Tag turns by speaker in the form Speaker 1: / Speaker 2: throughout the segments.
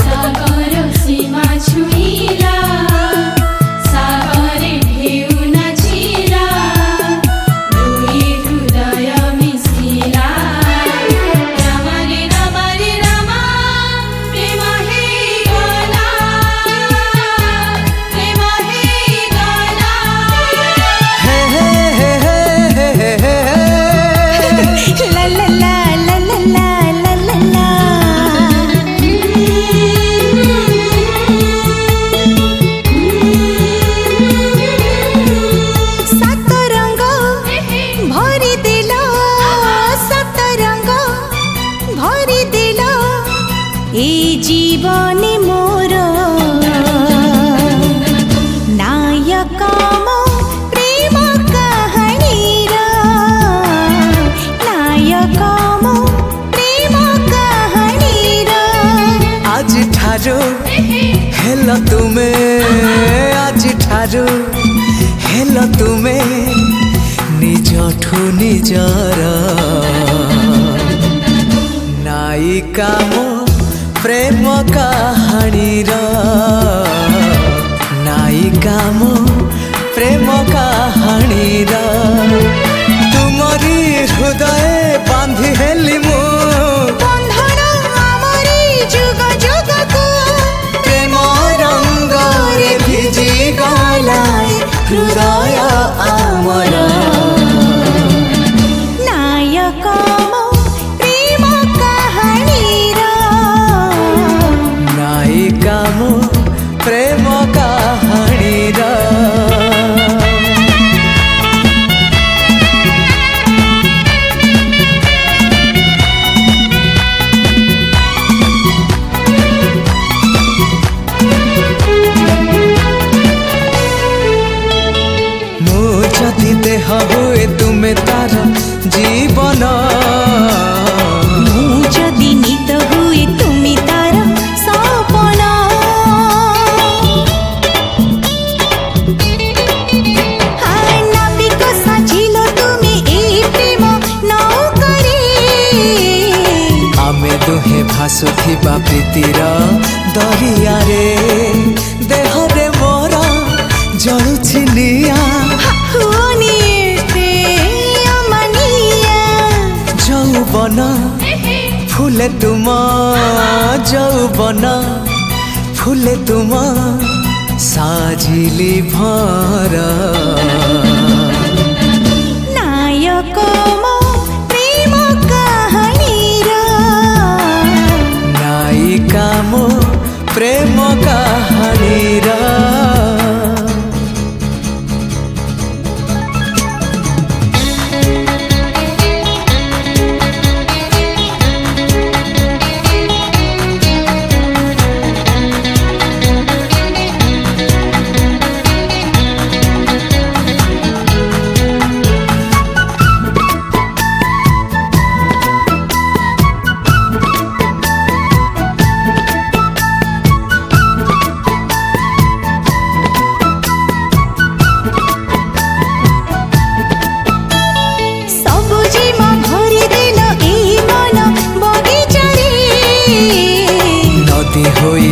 Speaker 1: सागर सीमा छुइला
Speaker 2: ଆଜି ଠାରୁ ହେଲ ତୁମେ ନିଜଠୁ ନିଜର ନାୟିକା ମୋ ପ୍ରେମ କାହାଣୀର ନାୟିକା ମୋ ପ୍ରେମ କାହାଣୀର ତୁମରି ହୃଦୟ ବାନ୍ଧି ହେଲି ହୁଏ ତୁମେ ତାର ଜୀବନ
Speaker 3: ମୁଁ ଯଦି ନିତ ହୁଏ ତୁମେ ତାର ସପନ ହାୟ ନାବିକ ସାଜିଲ ତୁମେ ଏଇ ପ୍ରେମ ନୌକରେ
Speaker 2: ଆମେ ଦୁହେଁ ଭାସୁଥିବା ପ୍ରୀତିର ଦରିଆରେ ଦେହରେ ମୋର ଜଳୁଛି ନିଆଁ যৌবন ফুলে তুম যৌবন ফুলে তুম সাজিলি ভর। নায়ক প্রেম কাহিনীর। নায়িকা মো প্রেম
Speaker 3: কা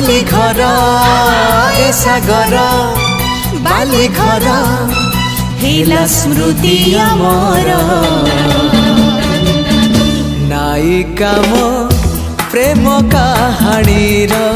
Speaker 3: बाली
Speaker 2: घर ऐसा घर बाली
Speaker 3: घर हिला स्मृति अमर। नायिका
Speaker 2: म प्रेम कहानी रा